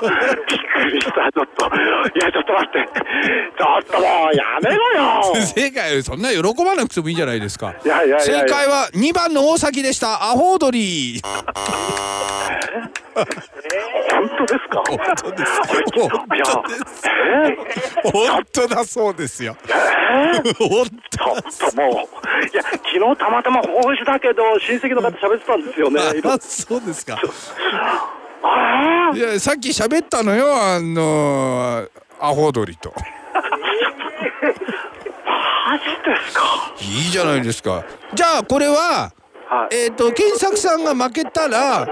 びっくりした、ちょっと。いや、ちょっと待って。ちょっともう、やめろよ。正解そんな喜ばなくてもいいじゃないですか。いやいや正解は2番の大崎でした。アホウドリ本当ですか？本当です本当ですえ本当だそうですよ。えー？本ちょっともう、いや、昨日たまたま法事だけど、親戚の方喋ってたんですよね。そうですか。あいやさっき喋ったのよあのアホウドリと。あ、マジですか？いいじゃないですか。じゃあこれははい。えっ、と検索さんが負けたら、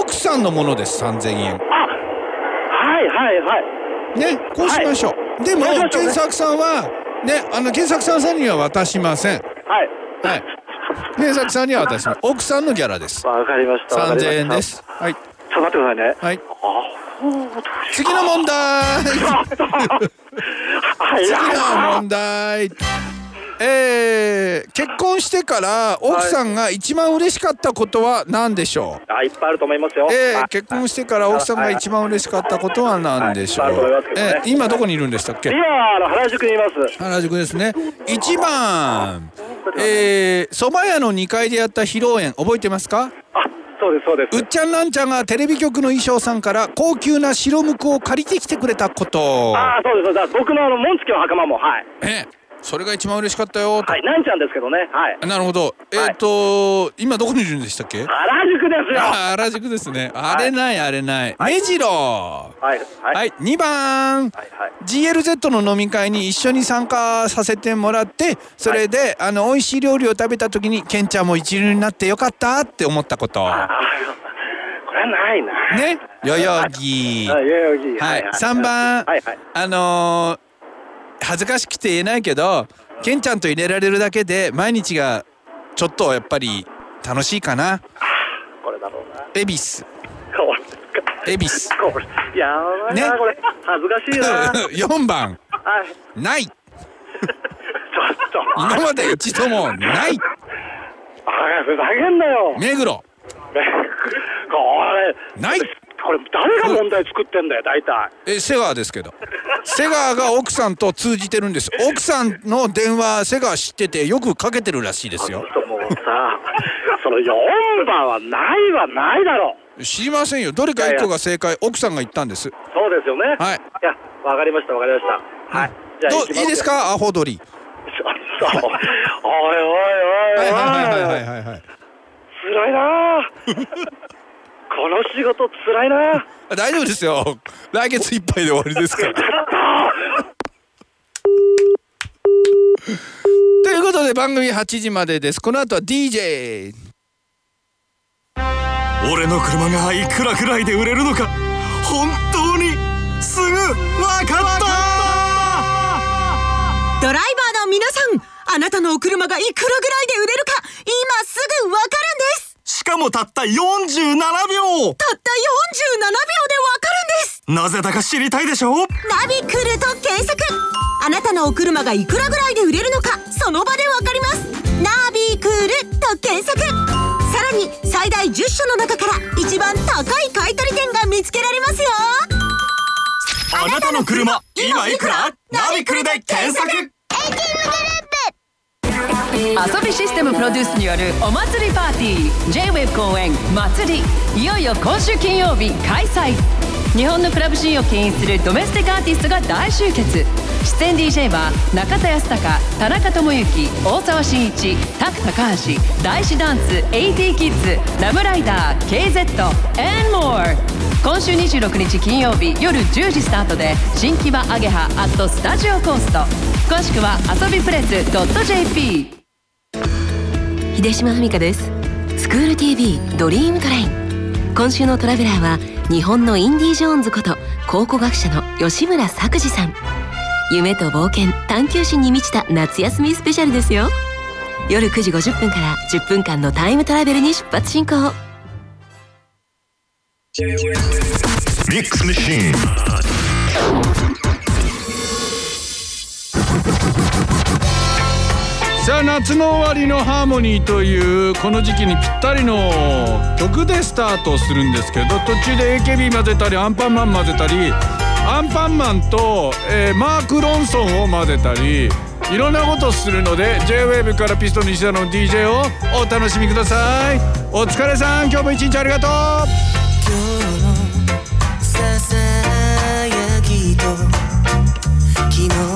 奥さんのものです3000円。あ、はいはいはい。ねこうしましょう、でもそうしましょうね。検索さんはねあの検索さんさんには渡しません。はい。はい。検索さんには渡します。奥さんのギャラです。わかりました。わかりました。3000円で。す。はいちょっと待ってくださいね。はい。次の問題。はい、次のは問題。えー、結婚してから奥さんが一番嬉しかったことは何でしょう、あ、いっぱいあると思いますよ。えー、はい。結婚してから奥さんが一番嬉しかったことは何でしょう、えー今どこにいるんでしたっけ？今、あの、原宿にいます。原宿ですね。1番。えー、蕎麦屋の2階でやった披露宴覚えてますか？あ、そうです、そうです。うっちゃんなんちゃんがテレビ局の衣装さんから高級な白むくを借りてきてくれたことあ、そうです、そうです。僕のあの、紋付きの袴も、はい。えそれが一番嬉しかったよと、はい、なんちゃんですけどね。はい。なるほど。えっ、と今どこにいるんでしたっけ？原宿ですよ。はあ原宿ですね。あれないあれない。目白。い、はい。はい2番。はい、はい。GLZ の飲み会に一緒に参加させてもらってそれで、あの美味しい料理を食べた時にケンちゃんも一流になってよかったって思ったこと。あ、これはないな。ね？代々木。はい、代々木。はい。3番。はい、はい。あのー恥ずかしくて言えないけどケンちゃんと入れられるだけで毎日がちょっとやっぱり楽しいかなこれだろうな。恵比寿。恵比寿やばいな、ねこれ。恥ずかしいな。4番はい。ない ちょっと。今まで一度もないあ、ふざけんなよ。目黒 これ。ないこれ、誰が問題作ってんだよ、大体。え瀬川ですけど。瀬川が奥さんと通じてるんです。奥さんの電話瀬川知っててよくかけてるらしいですよ。もうさ、その4番はないはないだろ。う。知りませんよ。どれか1個が正解。奥さんが言ったんです。そうですよね。はい。いや、わかりました、わかりました。はい。じゃあいいですか？アホ鳥おいおいおいおい。はい。はいはいはいはいはいはい。辛いなあ この仕事辛いな。大丈夫ですよ。来月いっぱいで終わりですから。ということで番組8時までです。この後は DJ 俺の車がいくらくらいで売れるのか。本当にすぐ分かった。ドライバーの皆さん、あなたのお車がいくらぐらいで売れるか、今すぐわかるんですしかもたった47秒。たった47秒でわかるんです。なぜだか知りたいでしょ？ナビクルと検索。あなたのお車がいくらぐらいで売れるのか、その場でわかります。ナビクルと検索。さらに最大10社の中から一番高い買い取り店が見つけられますよ。あなたの車今いくら？ナビクルで検索遊びシステムプロデュースによるお祭りパーティー J-WAVE 公演祭り。いよいよ今週金曜日開催。日本のクラブシーンを牽引するドメスティックアーティストが大集結。出演 DJ は中田康隆田中智之大沢慎一拓高橋大師ダンス AT キッズラブライダー KZ and more 今週26日金曜日夜10時スタートで新木場アゲハアットスタジオコースト詳しくは遊びプレス .jp 秀島文香です。スクール TV ドリームトレイン。今週のトラベラーは日本のインディ・ジョーンズこと考古学者の吉村作治さん。夢と冒険探求心に満ちた夏休みスペシャルですよ。夜9時50分から10分間のタイムトラベルに出発進行。ミックスマシーンさあ夏の終わりのハーモニーというこの時期にぴったりの曲でスタートするんですけど途中で AKB 混ぜたりアンパンマン混ぜたりアンパンマンと、えーマーク・ロンソンを混ぜたりいろんなことするので JWAVE からピストン西田の DJ をお楽しみください。お疲れさん今日も一日ありがとう。ささやきと昨日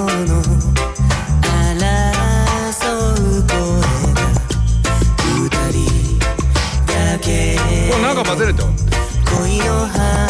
混ぜれたわ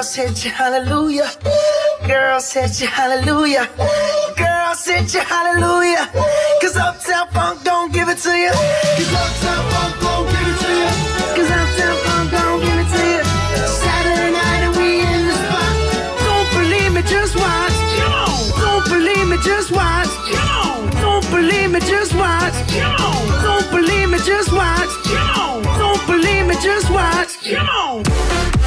Girls hit you, hallelujah. Girls hit you, hallelujah. Girls hit you, hallelujah. Cause Uptown Funk don't give it to you. Cause Uptown Funk don't give it to you. Cause Uptown Funk don't give it to you. Saturday night and we in the spot. Don't believe me, just watch. Don't believe me, just watch. Don't believe me, just watch. Don't believe me, just watch. Don't believe me, just watch. Shake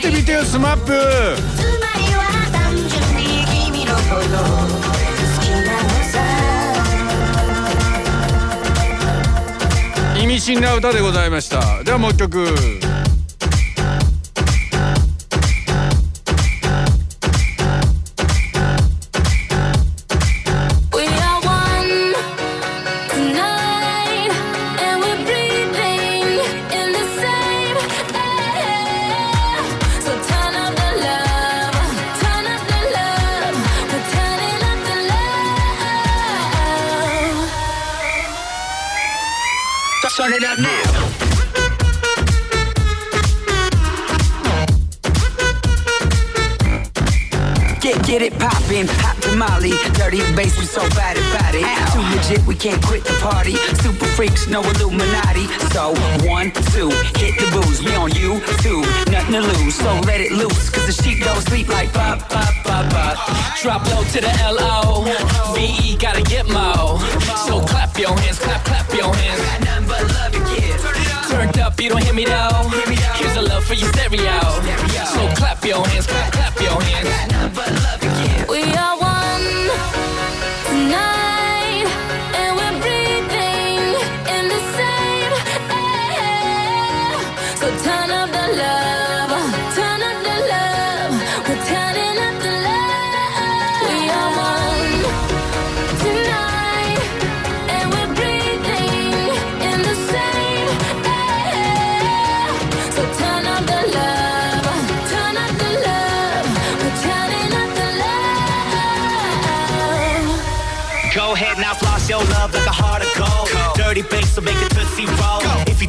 ってみてよスマップ。つまりは単純に君のこと意味深な歌でございました。ではもう一曲。Can't quit the party. Super freaks, no Illuminati. So one, two, hit the booze. We on you two, nothing to lose. So let it loose, cause the sheep don't sleep like pop, pop, pop, pop. Drop low to the L-O V-E gotta get mo So clap your hands, clap, clap your hands Got nothing but. Turned up, you don't hear me though Here's a love for your stereo So clap your hands, clap, clap your hands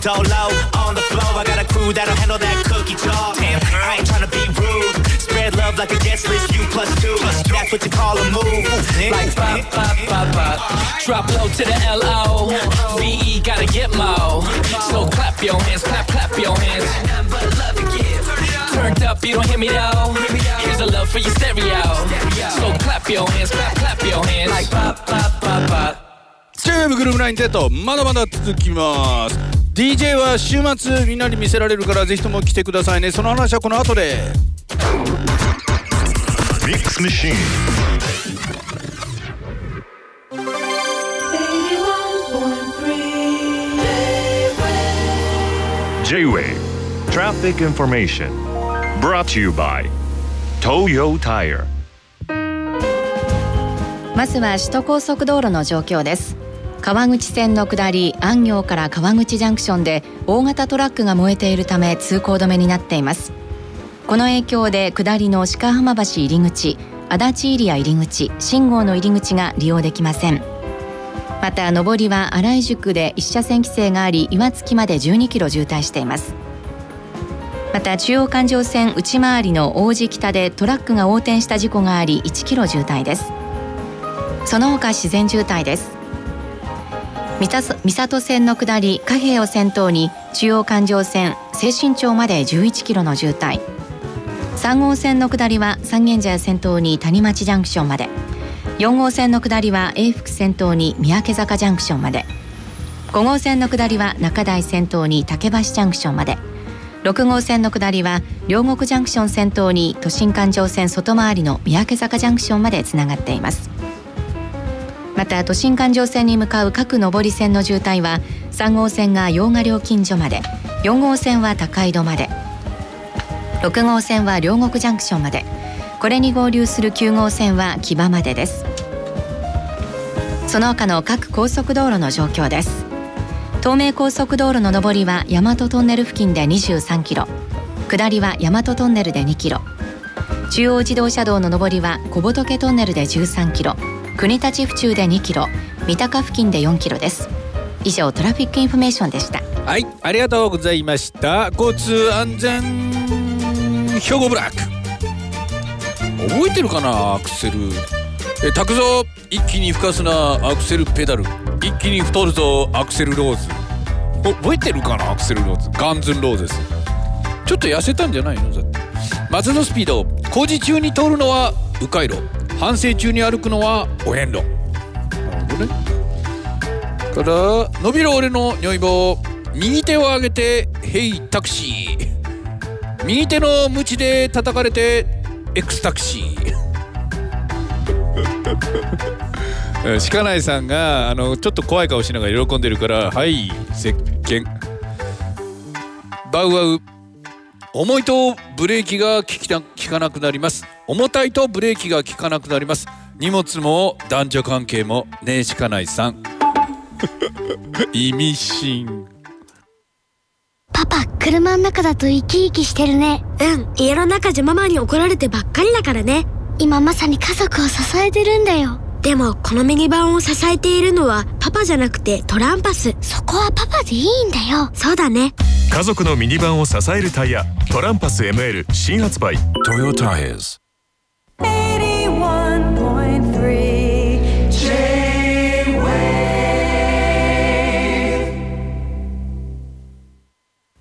you don't low on the floor, I got a crew that'll handle that cookie jar. Damn, I ain't tryna be rude. Spread love like a guest list, you plus two. That's what you call a move. Like pop, pop, pop, pop Drop low to the L-O V-E gotta get mo So clap your hands, clap, clap your hands. Turned up, you don't hear me though Here's a love for your stereo So clap your hands, clap, clap your hands Like pop, pop, pop, pop. チューブグルーブラインテッドまだまだ続きます DJ は週末みんなに見せられるからぜひとも来てくださいね。その話はこの後で。まずは首都高速道路の状況です。川口線の下り安行から川口ジャンクションで大型トラックが燃えているため通行止めになっています。この影響で下りの鹿浜橋入り口足立入谷入り口信号の入り口が利用できません。また上りは新井宿で一車線規制があり岩槻まで12キロ渋滞しています。また中央環状線内回りの王子北でトラックが横転した事故があり1キロ渋滞です。その他自然渋滞です。三郷線の下り貨幣を先頭に中央環状線西新町まで11キロの渋滞。3号線の下りは三軒茶屋先頭に谷町ジャンクションまで。4号線の下りは永福先頭に三宅坂ジャンクションまで。5号線の下りは中台先頭に竹橋ジャンクションまで。6号線の下りは両国ジャンクション先頭に都心環状線外回りの三宅坂ジャンクションまでつながっています。また都心環状線に向かう各上り線の渋滞は3号線が洋賀料金所まで4号線は高井戸まで6号線は両国ジャンクションまでこれに合流する9号線は木場までです。その他の各高速道路の状況です。東名高速道路の上りは大和トンネル付近で23キロ下りは大和トンネルで2キロ中央自動車道の上りは小仏トンネルで13キロ国立府中で2キロ三鷹付近で4キロです。以上トラフィックインフォメーションでした。はいありがとうございました。交通安全兵庫ブラック。覚えてるかなアクセル。え拓蔵一気に吹かすなアクセルペダル。一気に太るぞアクセルローズ。覚えてるかなアクセルローズ。ガンズンローゼスちょっと痩せたんじゃないの？だって。松のスピード。工事中に通るのは迂回路反省中に歩くのはお遍路。なるほどね。から伸びる俺の如意棒右手を上げて「ヘイタクシー」右手の鞭で叩かれて「エクスタクシー」鹿内さんがあのちょっと怖い顔しながら喜んでるから「はい石鹸」バウアウ。重いとブレーキが効きな効かなくなります重たいとブレーキが効かなくなります荷物も男女関係もねえ鹿内さん 意味深パパ、車の中だと生き生きしてるね。うん、家の中じゃママに怒られてばっかりだからね。今まさに家族を支えてるんだよ。でも、このミニバンを支えているのはパパじゃなくてトランパス。そこはパパでいいんだよ。そうだね。家族のミニバンを支えるタイヤ。トランパス ML 新発売。トヨタイズ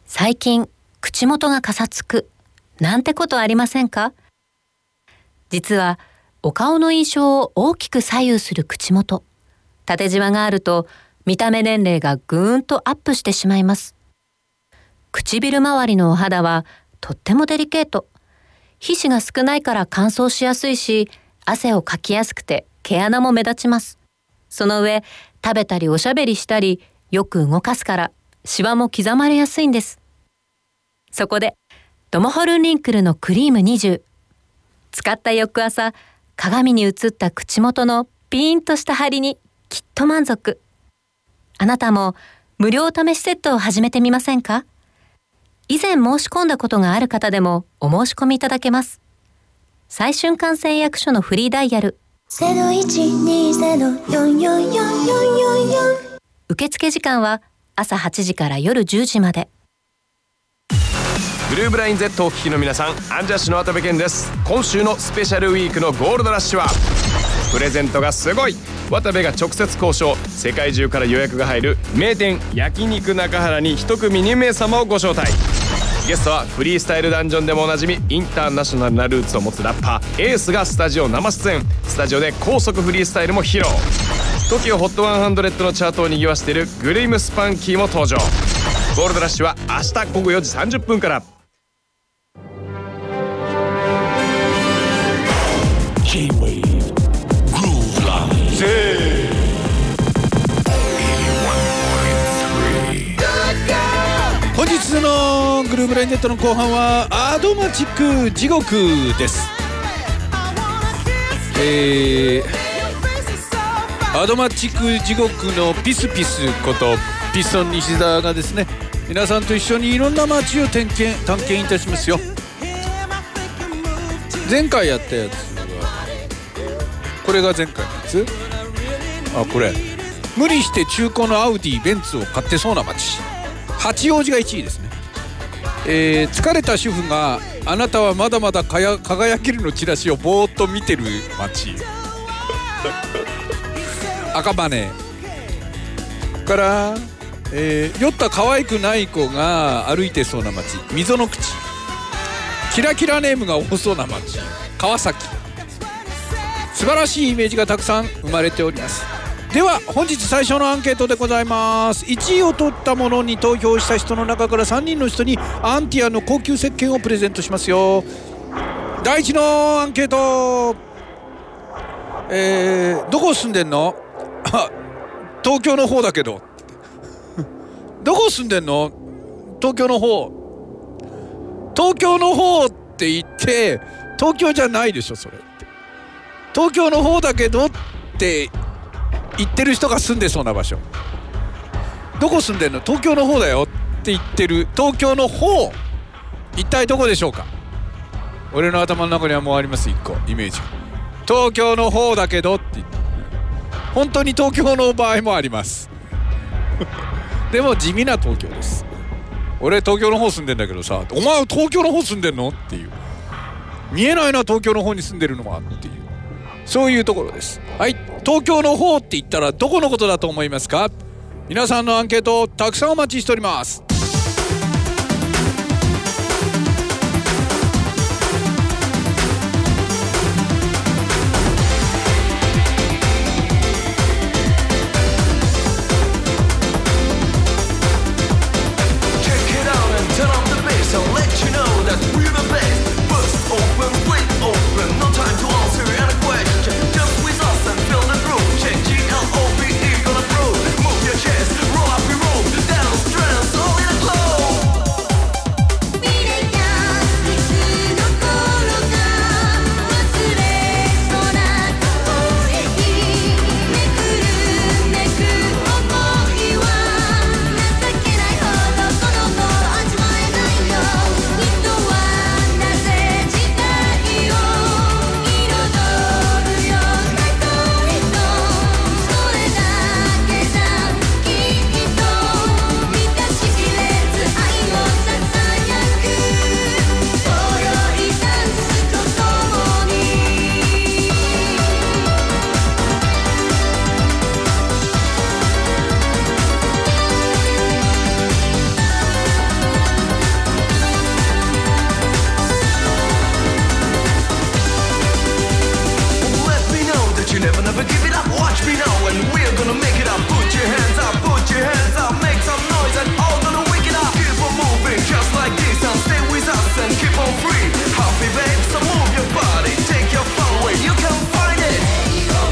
最近口元がかさつく。なんてことありませんか？実はお顔の印象を大きく左右する口元。縦じわがあると見た目年齢がぐーんとアップしてしまいます。唇周りのお肌はとってもデリケート。皮脂が少ないから乾燥しやすいし汗をかきやすくて毛穴も目立ちます。その上食べたりおしゃべりしたりよく動かすからシワも刻まれやすいんです。そこでドモホルンリンクルのクリーム20使った翌朝鏡に映った口元のピーンとした張りにきっと満足。あなたも無料試しセットを始めてみませんか？以前申し込んだことがある方でもお申し込みいただけます。最春館製薬所のフリーダイヤル。受付時間は朝8時から夜10時までブルーブライン Z をお聞きの皆さんアンジャッシュの渡部健です。今週のスペシャルウィークのゴールドラッシュはプレゼントがすごい。渡部が直接交渉世界中から予約が入る名店焼肉中原に一組2名様をご招待。ゲストはフリースタイルダンジョンでもおなじみインターナショナルなルーツを持つラッパーエースがスタジオ生出演。スタジオで高速フリースタイルも披露。TOKIOHOT100 のチャートを賑わしているグリムスパンキーも登場。ゴールドラッシュは明日午後4時30分から。J-Wave Groove Line 本日のグルーブラインネットの後半はアドマチック地獄です。えー、アドマチック地獄のピスピスことピストン西澤がですね皆さんと一緒にいろんな街を点検探検いたしますよ。前回やったやつ。これが前回のやつ？あこれ。無理して中古のアウディベンツを買ってそうな街。八王子が1位ですね、えー疲れた主婦があなたはまだまだかや輝けるのチラシをぼーっと見てる街。赤羽。から、えー酔った可愛くない子が歩いてそうな街。溝の口。キラキラネームが多そうな街。川崎。素晴らしいイメージがたくさん生まれております。では本日最初のアンケートでございます。1位を取ったものに投票した人の中から3人の人にアンティアの高級石鹸をプレゼントしますよ。第一のアンケート。えー、どこ住んでんの？東京の方だけど。どこ住んでんの？東京の方。東京の方って言って東京じゃないでしょそれ。東京の方だけどって言ってる人が住んでそうな場所。どこ住んでんの？東京の方だよって言ってる。東京の方。一体どこでしょうか？俺の頭の中にはもうあります。一個。イメージ東京の方だけどって言って本当に東京の場合もあります。でも地味な東京です。俺東京の方住んでんだけどさお前は東京の方住んでんの？っていう。見えないな東京の方に住んでるのは。っていう。そういうところです。はい。東京の方って言ったらどこのことだと思いますか？皆さんのアンケートたくさんお待ちしております。